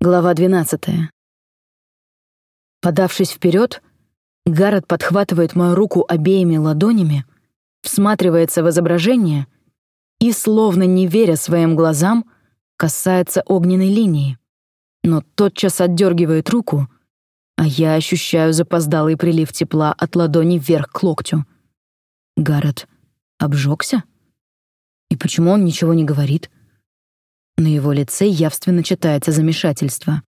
Глава 12. Подавшись вперед, Гаррет подхватывает мою руку обеими ладонями, всматривается в изображение и, словно не веря своим глазам, касается огненной линии, но тотчас отдергивает руку, а я ощущаю запоздалый прилив тепла от ладони вверх к локтю. Гаррет обжегся? И почему он ничего не говорит? На его лице явственно читается замешательство.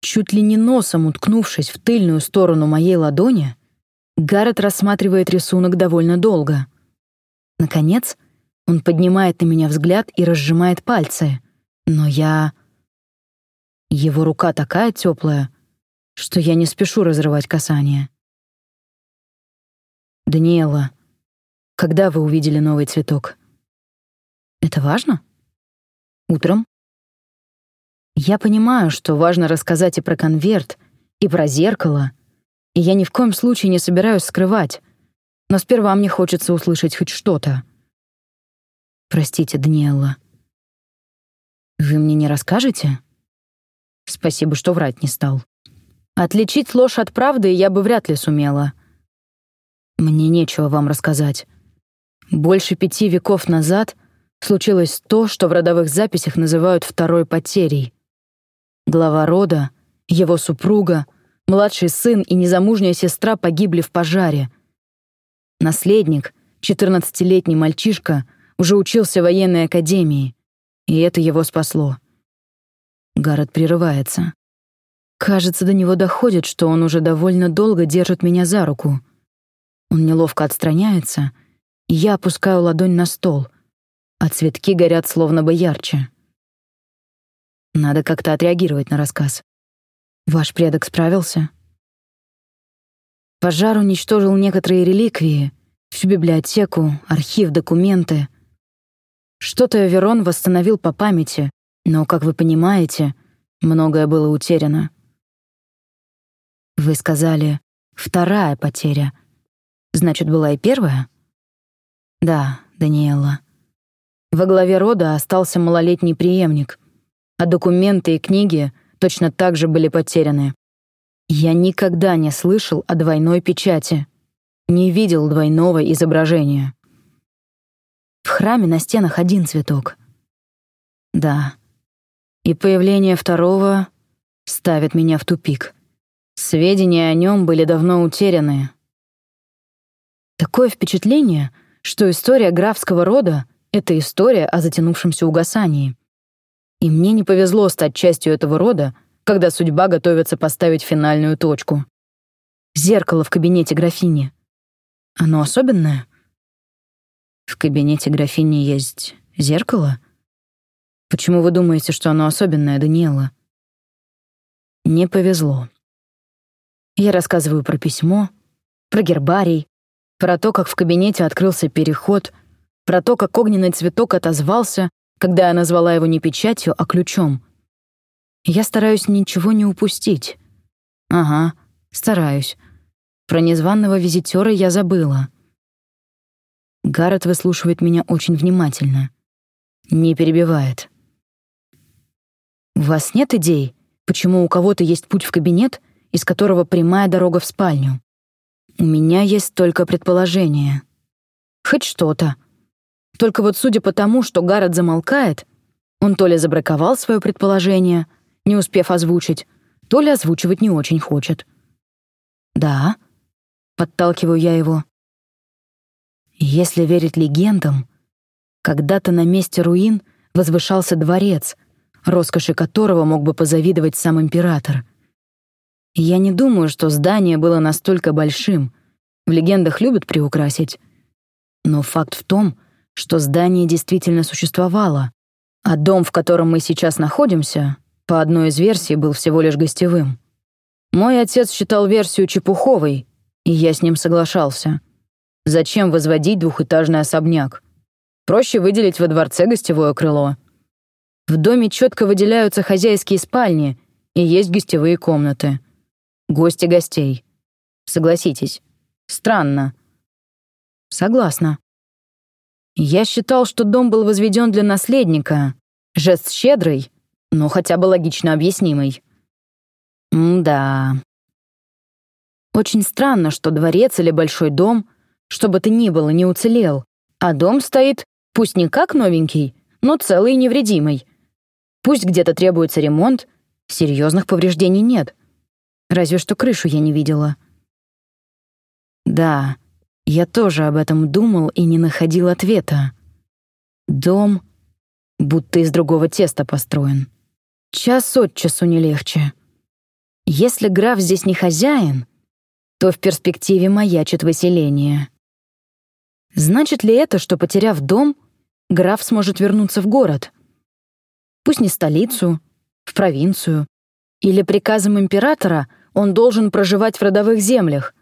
Чуть ли не носом уткнувшись в тыльную сторону моей ладони, Гаррет рассматривает рисунок довольно долго. Наконец, он поднимает на меня взгляд и разжимает пальцы. Но я... Его рука такая теплая, что я не спешу разрывать касание. «Даниэла, когда вы увидели новый цветок?» «Это важно?» Утром. Я понимаю, что важно рассказать и про конверт, и про зеркало, и я ни в коем случае не собираюсь скрывать, но сперва мне хочется услышать хоть что-то. Простите, Даниэлла. Вы мне не расскажете? Спасибо, что врать не стал. Отличить ложь от правды я бы вряд ли сумела. Мне нечего вам рассказать. Больше пяти веков назад — случилось то, что в родовых записях называют второй потерей. Глава рода, его супруга, младший сын и незамужняя сестра погибли в пожаре. Наследник, 14-летний мальчишка, уже учился в военной академии, и это его спасло. Гаррет прерывается. Кажется, до него доходит, что он уже довольно долго держит меня за руку. Он неловко отстраняется, и я опускаю ладонь на стол — а цветки горят словно бы ярче. Надо как-то отреагировать на рассказ. Ваш предок справился? Пожар уничтожил некоторые реликвии, всю библиотеку, архив, документы. Что-то Верон восстановил по памяти, но, как вы понимаете, многое было утеряно. Вы сказали «вторая потеря». Значит, была и первая? Да, Даниэла. Во главе рода остался малолетний преемник, а документы и книги точно так же были потеряны. Я никогда не слышал о двойной печати, не видел двойного изображения. В храме на стенах один цветок. Да. И появление второго ставит меня в тупик. Сведения о нем были давно утеряны. Такое впечатление, что история графского рода — это история о затянувшемся угасании. И мне не повезло стать частью этого рода, когда судьба готовится поставить финальную точку. Зеркало в кабинете графини. Оно особенное? В кабинете графини есть зеркало? Почему вы думаете, что оно особенное, Даниэла? Не повезло. Я рассказываю про письмо, про гербарий, про то, как в кабинете открылся переход — про то, как огненный цветок отозвался, когда я назвала его не печатью, а ключом. Я стараюсь ничего не упустить. Ага, стараюсь. Про незваного визитера я забыла. Гаррет выслушивает меня очень внимательно. Не перебивает. «У вас нет идей, почему у кого-то есть путь в кабинет, из которого прямая дорога в спальню? У меня есть только предположение. Хоть что-то, только вот судя по тому, что Гаррет замолкает, он то ли забраковал свое предположение, не успев озвучить, то ли озвучивать не очень хочет. «Да», — подталкиваю я его. Если верить легендам, когда-то на месте руин возвышался дворец, роскоши которого мог бы позавидовать сам император. я не думаю, что здание было настолько большим. В легендах любят приукрасить. Но факт в том, что здание действительно существовало, а дом, в котором мы сейчас находимся, по одной из версий, был всего лишь гостевым. Мой отец считал версию чепуховой, и я с ним соглашался. Зачем возводить двухэтажный особняк? Проще выделить во дворце гостевое крыло. В доме четко выделяются хозяйские спальни и есть гостевые комнаты. Гости гостей. Согласитесь, странно. Согласна. Я считал, что дом был возведен для наследника. Жест щедрый, но хотя бы логично объяснимый. М-да. Очень странно, что дворец или большой дом, что бы то ни было, не уцелел, а дом стоит, пусть не как новенький, но целый и невредимый. Пусть где-то требуется ремонт, серьезных повреждений нет. Разве что крышу я не видела. Да, я тоже об этом думал и не находил ответа. Дом будто из другого теста построен. Час от часу не легче. Если граф здесь не хозяин, то в перспективе маячит выселение. Значит ли это, что, потеряв дом, граф сможет вернуться в город? Пусть не столицу, в провинцию. Или приказом императора он должен проживать в родовых землях,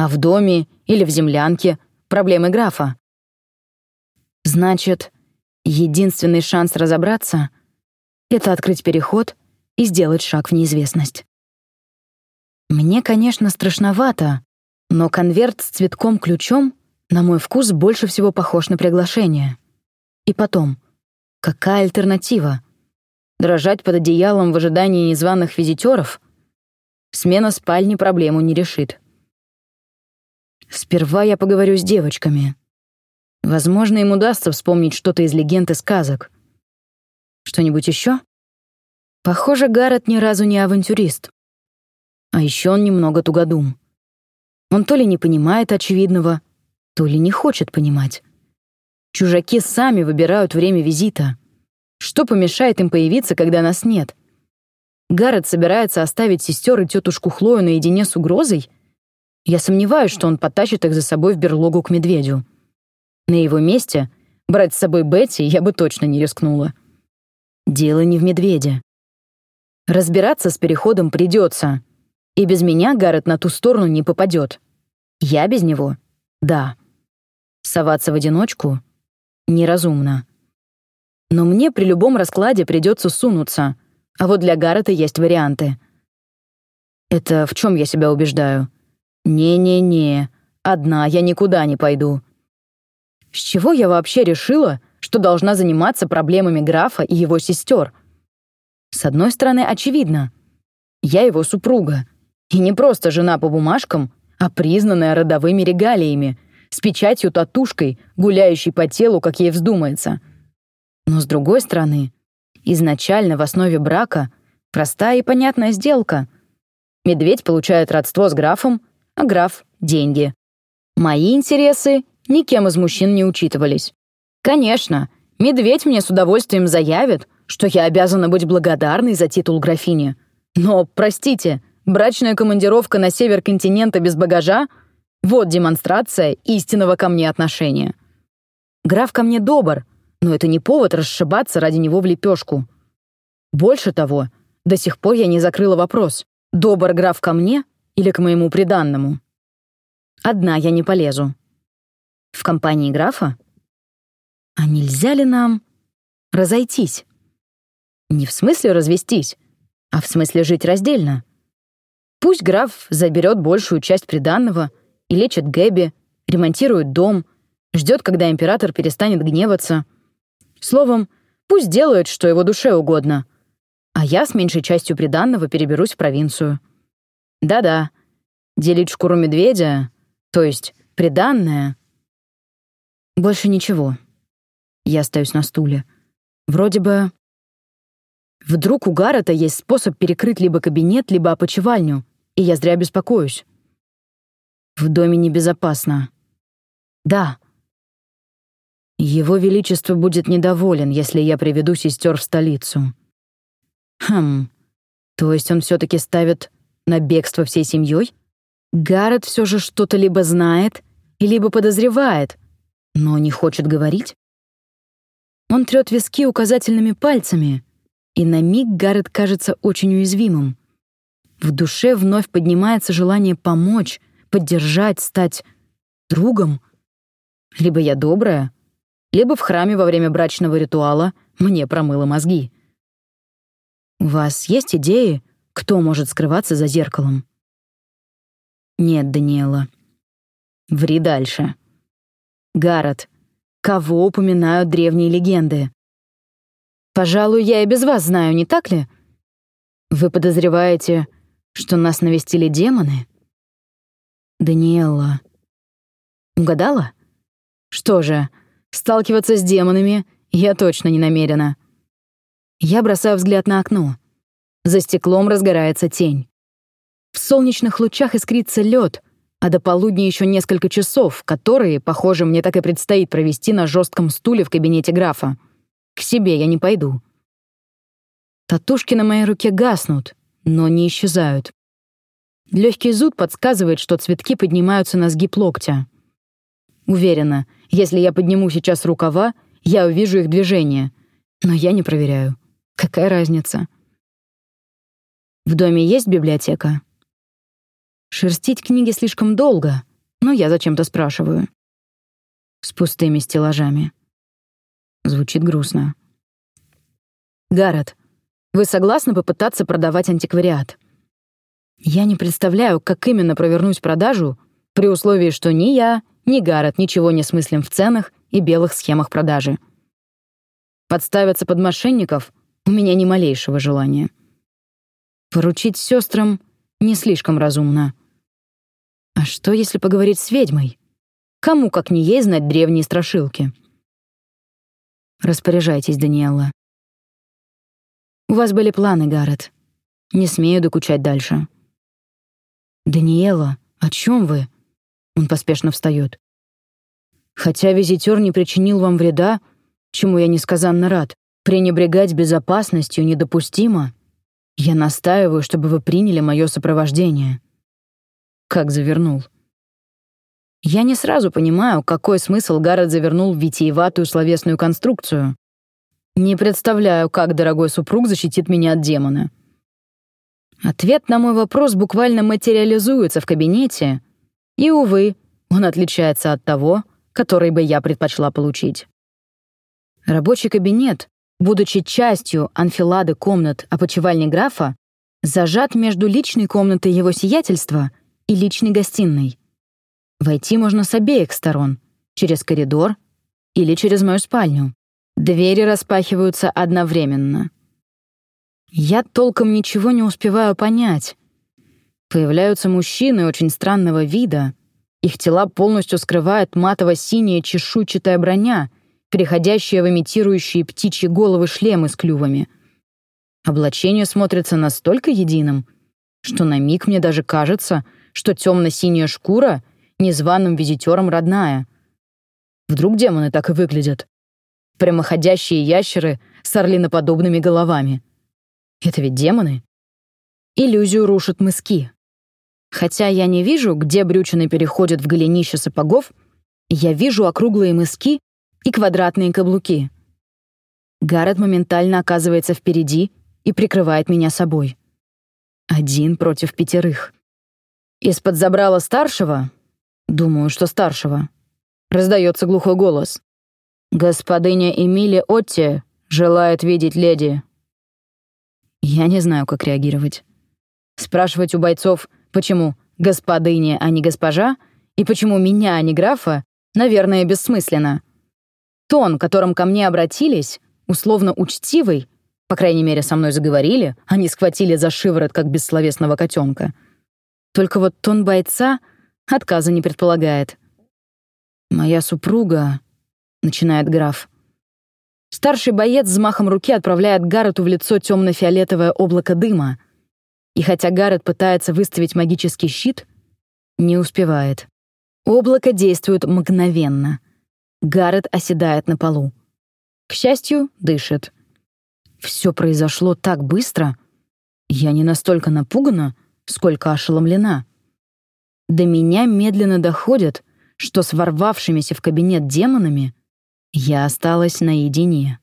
а в доме или в землянке — проблемы графа. Значит, единственный шанс разобраться — это открыть переход и сделать шаг в неизвестность. Мне, конечно, страшновато, но конверт с цветком-ключом на мой вкус больше всего похож на приглашение. И потом, какая альтернатива? Дрожать под одеялом в ожидании незваных визитеров? Смена спальни проблему не решит. Сперва я поговорю с девочками. Возможно, им удастся вспомнить что-то из легенд и сказок. Что-нибудь еще? Похоже, Гаррет ни разу не авантюрист. А еще он немного тугодум. Он то ли не понимает очевидного, то ли не хочет понимать. Чужаки сами выбирают время визита. Что помешает им появиться, когда нас нет? Гаррет собирается оставить сестер и тетушку Хлою наедине с угрозой? Я сомневаюсь, что он потащит их за собой в берлогу к медведю. На его месте брать с собой Бетти я бы точно не рискнула. Дело не в медведе. Разбираться с переходом придется, и без меня Гаррет на ту сторону не попадет. Я без него — да. Соваться в одиночку — неразумно. Но мне при любом раскладе придется сунуться, а вот для Гаррета есть варианты. Это в чем я себя убеждаю? Не-не-не, одна я никуда не пойду. С чего я вообще решила, что должна заниматься проблемами графа и его сестер? С одной стороны, очевидно. Я его супруга. И не просто жена по бумажкам, а признанная родовыми регалиями, с печатью-татушкой, гуляющей по телу, как ей вздумается. Но с другой стороны, изначально в основе брака простая и понятная сделка. Медведь получает родство с графом, а граф — деньги. Мои интересы никем из мужчин не учитывались. Конечно, медведь мне с удовольствием заявит, что я обязана быть благодарной за титул графини. Но, простите, Брачная командировка на север континента без багажа — вот демонстрация истинного ко мне отношения. Граф ко мне добр, но это не повод расшибаться ради него в лепешку. Больше того, до сих пор я не закрыла вопрос, добр граф ко мне или к моему приданному. Одна я не полезу. В компании графа? А нельзя ли нам разойтись? Не в смысле развестись, а в смысле жить раздельно. Пусть граф заберет большую часть приданного и лечит Гэби, ремонтирует дом, ждет, когда император перестанет гневаться. Словом, пусть делает, что его душе угодно. А я с меньшей частью приданного переберусь в провинцию. Да-да, делить шкуру медведя, то есть приданное. Больше ничего. Я остаюсь на стуле. Вроде бы... Вдруг у Гаррета есть способ перекрыть либо кабинет, либо опочивальню и я зря беспокоюсь. В доме небезопасно. Да. Его Величество будет недоволен, если я приведу сестер в столицу. Хм, то есть он все таки ставит на бегство всей семьей? Гаррет все же что-то либо знает, либо подозревает, но не хочет говорить? Он трёт виски указательными пальцами, и на миг Гаррет кажется очень уязвимым. В душе вновь поднимается желание помочь, поддержать, стать другом. Либо я добрая, либо в храме во время брачного ритуала мне промыло мозги. У вас есть идеи, кто может скрываться за зеркалом? Нет, Даниэла. Ври дальше. Гаррет. Кого упоминают древние легенды? Пожалуй, я и без вас знаю, не так ли? Вы подозреваете, что нас навестили демоны? Даниэлла. Угадала? Что же, сталкиваться с демонами я точно не намерена. Я бросаю взгляд на окно. За стеклом разгорается тень. В солнечных лучах искрится лед, а до полудня еще несколько часов, которые, похоже, мне так и предстоит провести на жестком стуле в кабинете графа. К себе я не пойду. Татушки на моей руке гаснут, но не исчезают. Легкий зуд подсказывает, что цветки поднимаются на сгиб локтя. Уверена, если я подниму сейчас рукава, я увижу их движение. Но я не проверяю. Какая разница? В доме есть библиотека? Шерстить книги слишком долго, но я зачем-то спрашиваю. С пустыми стеллажами. Звучит грустно. Гаррет, вы согласны попытаться продавать антиквариат? Я не представляю, как именно провернуть продажу, при условии, что ни я, ни Гаррет ничего не смыслим в ценах и белых схемах продажи. Подставиться под мошенников у меня ни малейшего желания. Поручить сестрам не слишком разумно. А что, если поговорить с ведьмой? Кому, как не ей, знать древние страшилки? Распоряжайтесь, Даниэлла. У вас были планы, Гаррет. Не смею докучать дальше. Даниэла, о чем вы? Он поспешно встает. Хотя визитер не причинил вам вреда, чему я несказанно рад, пренебрегать безопасностью недопустимо. Я настаиваю, чтобы вы приняли мое сопровождение. Как завернул. Я не сразу понимаю, какой смысл Гаррет завернул в витиеватую словесную конструкцию. Не представляю, как дорогой супруг защитит меня от демона. Ответ на мой вопрос буквально материализуется в кабинете, и, увы, он отличается от того, который бы я предпочла получить. Рабочий кабинет, будучи частью анфилады комнат опочивальни графа, зажат между личной комнатой его сиятельства и личной гостиной. Войти можно с обеих сторон, через коридор или через мою спальню. Двери распахиваются одновременно. Я толком ничего не успеваю понять. Появляются мужчины очень странного вида. Их тела полностью скрывает матово-синяя чешуйчатая броня, переходящая в имитирующие птичьи головы шлемы с клювами. Облачение смотрится настолько единым, что на миг мне даже кажется — что темно-синяя шкура незваным визитерам родная. Вдруг демоны так и выглядят? Прямоходящие ящеры с орлиноподобными головами. Это ведь демоны? Иллюзию рушат мыски. Хотя я не вижу, где брючины переходят в голенище сапогов, я вижу округлые мыски и квадратные каблуки. Гаррет моментально оказывается впереди и прикрывает меня собой. Один против пятерых. Из-под забрала старшего, думаю, что старшего, раздается глухой голос. «Господыня Эмили Отти желает видеть леди». Я не знаю, как реагировать. Спрашивать у бойцов, почему «господыня», а не «госпожа», и почему меня, а не графа, наверное, бессмысленно. Тон, которым ко мне обратились, условно учтивый, по крайней мере, со мной заговорили, они схватили за шиворот, как бессловесного котенка — только вот тон бойца отказа не предполагает. «Моя супруга», — начинает граф. Старший боец взмахом руки отправляет Гаррету в лицо темно-фиолетовое облако дыма. И хотя Гаррет пытается выставить магический щит, не успевает. Облако действует мгновенно. Гаррет оседает на полу. К счастью, дышит. Все произошло так быстро. Я не настолько напугана, сколько ошеломлена. До меня медленно доходит, что с ворвавшимися в кабинет демонами я осталась наедине.